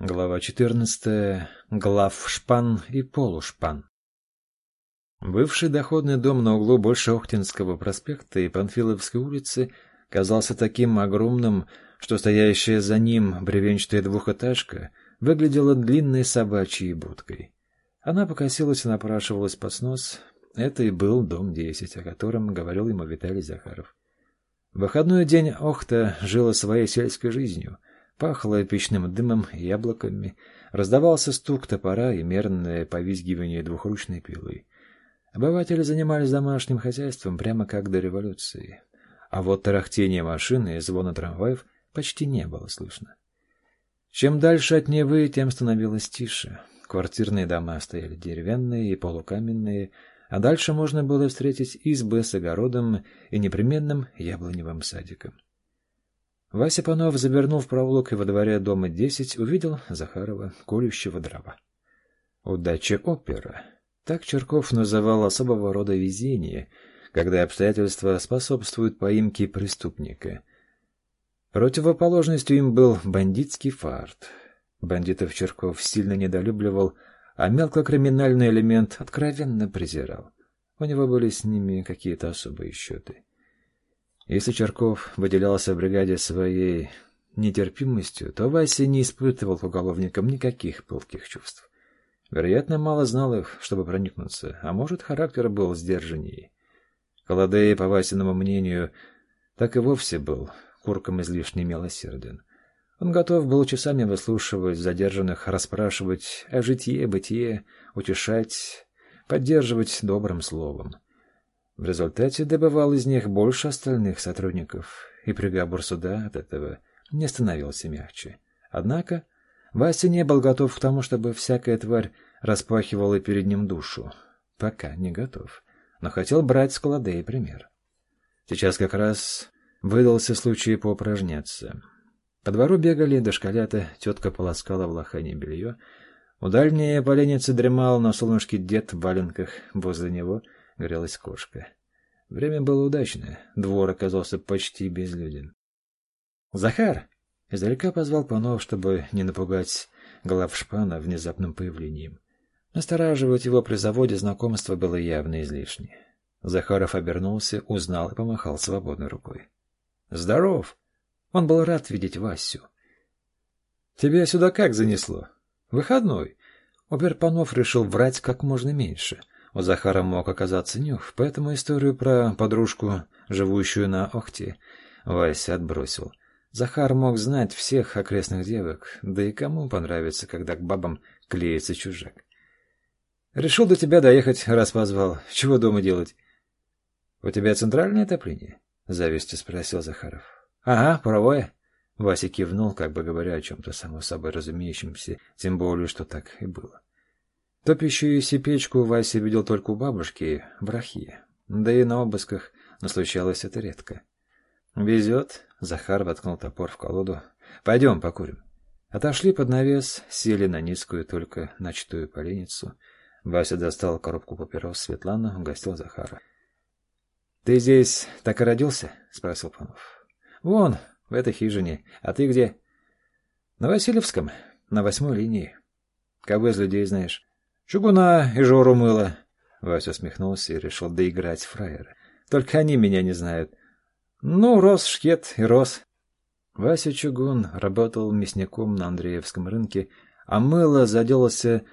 Глава 14. Главшпан и полушпан. Бывший доходный дом на углу Большеохтинского проспекта и Панфиловской улицы казался таким огромным, что стоящая за ним бревенчатая двухэтажка выглядела длинной собачьей будкой. Она покосилась и напрашивалась под снос. Это и был дом 10, о котором говорил ему Виталий Захаров. В выходной день Охта жила своей сельской жизнью — Пахло печным дымом и яблоками, раздавался стук топора и мерное повизгивание двухручной пилы. Обыватели занимались домашним хозяйством прямо как до революции. А вот тарахтение машины и звона трамваев почти не было слышно. Чем дальше от Невы, тем становилось тише. Квартирные дома стояли деревянные и полукаменные, а дальше можно было встретить избы с огородом и непременным яблоневым садиком. Вася Панов, завернув проволокой во дворе дома десять, увидел Захарова, колющего дрова. Удача опера. Так Черков называл особого рода везение, когда обстоятельства способствуют поимке преступника. Противоположностью им был бандитский фарт. Бандитов Черков сильно недолюбливал, а мелкокриминальный элемент откровенно презирал. У него были с ними какие-то особые счеты. Если Черков выделялся в бригаде своей нетерпимостью, то Вася не испытывал к уголовникам никаких пылких чувств. Вероятно, мало знал их, чтобы проникнуться, а может, характер был сдержаннее. Холодей, по Васиному мнению, так и вовсе был курком излишне милосерден. Он готов был часами выслушивать задержанных, расспрашивать о житье-бытие, утешать, поддерживать добрым словом. В результате добывал из них больше остальных сотрудников, и приговор суда от этого не становился мягче. Однако Вася не был готов к тому, чтобы всякая тварь распахивала перед ним душу. Пока не готов, но хотел брать с Кладея пример. Сейчас как раз выдался случай поупражняться. По двору бегали дошколята, тетка полоскала в лохане белье. У дальней поленницы дремал на солнышке дед в валенках, возле него — грелась кошка. Время было удачное, двор оказался почти безлюден. «Захар!» — издалека позвал Панов, чтобы не напугать главшпана внезапным появлением. Настораживать его при заводе знакомства было явно излишне. Захаров обернулся, узнал и помахал свободной рукой. «Здоров!» Он был рад видеть Васю. «Тебя сюда как занесло?» «Выходной». Оберпанов решил врать как можно меньше — у Захара мог оказаться нюх, поэтому историю про подружку, живущую на Охте, Вася отбросил. Захар мог знать всех окрестных девок, да и кому понравится, когда к бабам клеится чужак. Решил до тебя доехать, раз позвал. Чего дома делать? У тебя центральное отопление? Завистью спросил Захаров. Ага, паровое. Вася кивнул, как бы говоря о чем-то само собой разумеющемся, тем более, что так и было. Топящуюся печку Вася видел только у бабушки в Рахе. Да и на обысках, но случалось это редко. «Везет», — Захар воткнул топор в колоду. «Пойдем покурим». Отошли под навес, сели на низкую, только начатую поленницу. Вася достал коробку папирос Светлана, угостил Захара. «Ты здесь так и родился?» — спросил Панов. «Вон, в этой хижине. А ты где?» «На Васильевском, на восьмой линии. Кого из людей знаешь?» Чугуна и Жору мыло. Вася усмехнулся и решил доиграть фраера. Только они меня не знают. Ну, рос шкет и рос. Вася Чугун работал мясником на Андреевском рынке, а мыло заделался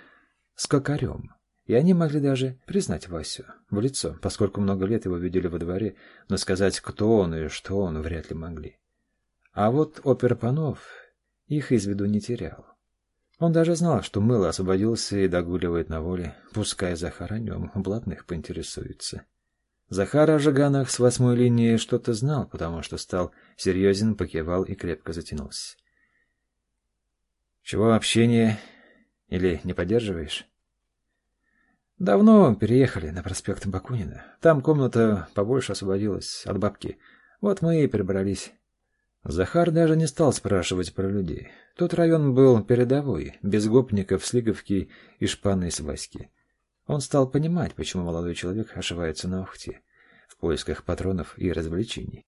скакарем. И они могли даже признать Васю в лицо, поскольку много лет его видели во дворе, но сказать, кто он и что он, вряд ли могли. А вот опер Панов их из виду не терял. Он даже знал, что Мыло освободился и догуливает на воле, пускай Захар о нем блатных поинтересуется. Захар о Жиганах с восьмой линии что-то знал, потому что стал серьезен, покивал и крепко затянулся. «Чего общение? Или не поддерживаешь?» «Давно переехали на проспект Бакунина. Там комната побольше освободилась от бабки. Вот мы и перебрались». Захар даже не стал спрашивать про людей. Тот район был передовой, без гопников, слиговки и шпаны с Васьки. Он стал понимать, почему молодой человек ошивается на Охте, в поисках патронов и развлечений.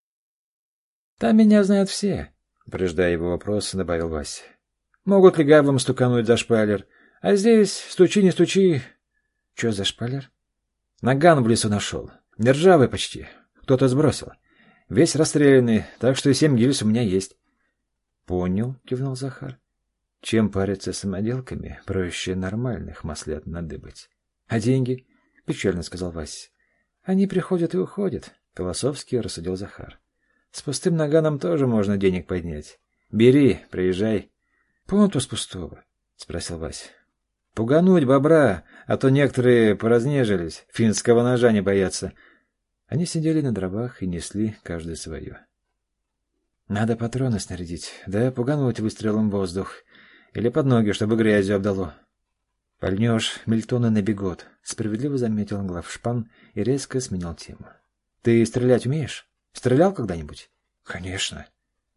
«Там меня знают все», — преждая его вопрос, добавил Вася. Могут легавым стукануть за шпалер. А здесь стучи, не стучи. Че за шпалер? Наган в лесу нашел. Нержавый почти. Кто-то сбросил. Весь расстрелянный, так что и семь гильз у меня есть. Понял, кивнул Захар. Чем париться самоделками, проще нормальных маслят надыбать. А деньги? Печально сказал Вася. Они приходят и уходят, философски рассудил Захар. С пустым наганом тоже можно денег поднять. Бери, приезжай. Понтус пустого, спросил Вася. Пугануть бобра, а то некоторые поразнежились, финского ножа не боятся. Они сидели на дровах и несли каждый свое. Надо патроны снарядить, да пугануть выстрелом воздух. Или под ноги, чтобы грязью обдало. Пальнешь, мельтоны набегут, справедливо заметил главшпан и резко сменил тему. Ты стрелять умеешь? Стрелял когда-нибудь? Конечно.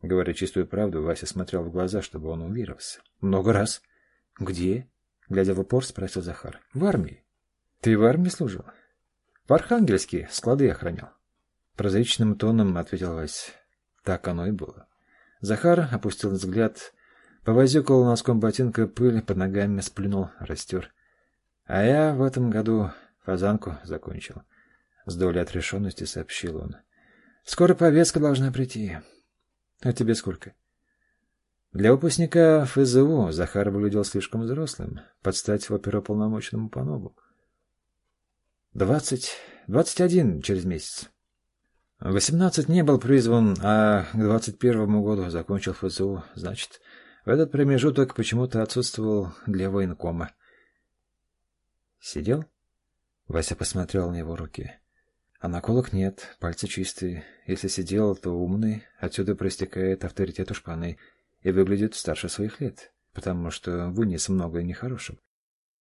Говоря чистую правду, Вася смотрел в глаза, чтобы он уверился. Много раз. Где? Глядя в упор, спросил Захар. В армии. Ты в армии служил? В Архангельске склады охранял. Прозаичным тоном ответил Вася. Так оно и было. Захар опустил взгляд, повозюкал носком ботинка пыль, под ногами сплюнул, растер. А я в этом году фазанку закончил. С долей отрешенности сообщил он. Скоро повестка должна прийти. А тебе сколько? Для выпускника ФЗУ Захар выглядел слишком взрослым, под стать оперуполномоченному по нову. Двадцать... двадцать один через месяц. Восемнадцать не был призван, а к двадцать первому году закончил ФЗУ. Значит, в этот промежуток почему-то отсутствовал для военкома. Сидел? Вася посмотрел на его руки. А наколок нет, пальцы чистые. Если сидел, то умный, отсюда проистекает авторитет у шпаны и выглядит старше своих лет, потому что вынес много нехорошего.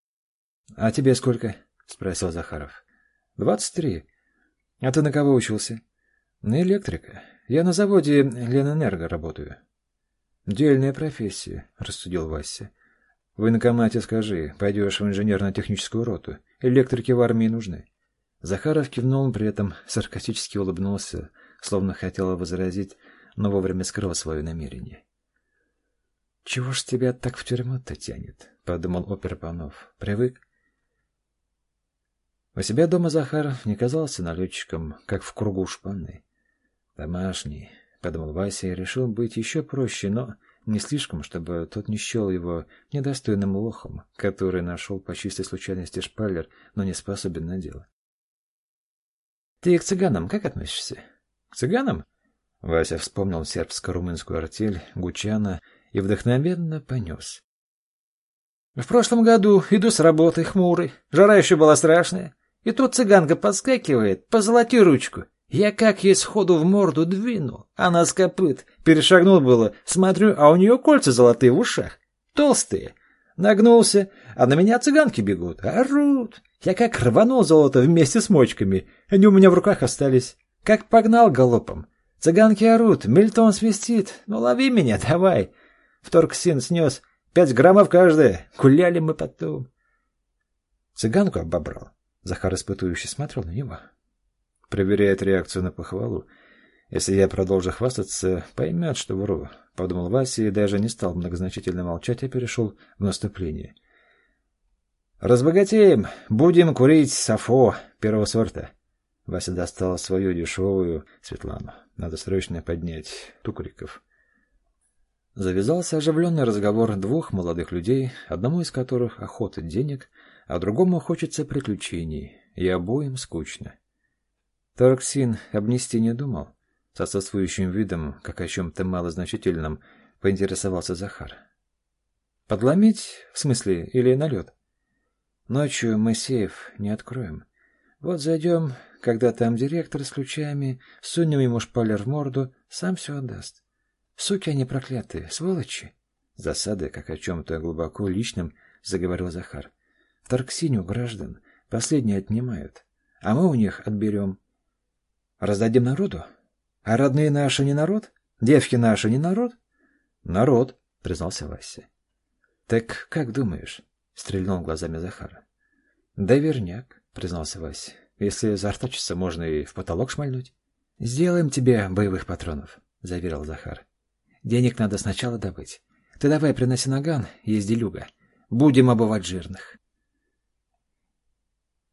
— А тебе сколько? — спросил Захаров. — Двадцать три. А ты на кого учился? — На электрика. Я на заводе Ленэнерго работаю. — Дельная профессия, — рассудил Вася. — В военкомате скажи, пойдешь в инженерно-техническую роту. Электрики в армии нужны. Захаров кивнул, при этом саркастически улыбнулся, словно хотел возразить, но вовремя скрыл свое намерение. «Чего ж тебя так в тюрьму-то тянет?» — подумал опер Панов. «Привык?» У себя дома Захар не казался налетчиком, как в кругу шпаны. «Домашний», — подумал Вася и решил быть еще проще, но не слишком, чтобы тот не счел его недостойным лохом, который нашел по чистой случайности шпалер, но не способен на дело. Ты к цыганам как относишься? К цыганам? Вася вспомнил сербско-румынскую артель, Гучана и вдохновенно понес. В прошлом году иду с работы хмурый, жара еще была страшная, и тут цыганка подскакивает, позолоти ручку. Я как ей сходу в морду двинул, она с копыт, перешагнул было, смотрю, а у нее кольца золотые в ушах, толстые. Нагнулся, а на меня цыганки бегут, орут. Я как рванул золото вместе с мочками, они у меня в руках остались. Как погнал галопом. Цыганки орут, Мильтон свистит. Ну, лови меня, давай. Вторгсин снес. Пять граммов каждая. Гуляли мы потом. Цыганку обобрал. Захар испытующе смотрел на него. Проверяет реакцию на похвалу. Если я продолжу хвастаться, поймет, что вру. Подумал Вася и даже не стал многозначительно молчать, а перешел в наступление. — Разбогатеем, будем курить сафо первого сорта. Вася достал свою дешевую Светлану. Надо срочно поднять тукриков. Завязался оживленный разговор двух молодых людей, одному из которых охота денег, а другому хочется приключений, и обоим скучно. Торксин обнести не думал. С отсутствующим видом, как о чем-то малозначительном, поинтересовался Захар. «Подломить, в смысле, или налет?» Ночью мы сейф не откроем. Вот зайдем, когда там директор с ключами, сунем ему шпалер в морду, сам все отдаст. Суки они проклятые, сволочи. Засады, как о чем-то глубоко личном, заговорил Захар. Тарксиню граждан последние отнимают, а мы у них отберем. Раздадим народу? А родные наши не народ? Девки наши не народ? Народ, признался Вася. Так как думаешь, Стрельнул глазами Захара. Да верняк, признался Вася. Если заортачиться, можно и в потолок шмальнуть. Сделаем тебе боевых патронов, заверил Захар. Денег надо сначала добыть. Ты давай приноси наган, езди люга. Будем обувать жирных.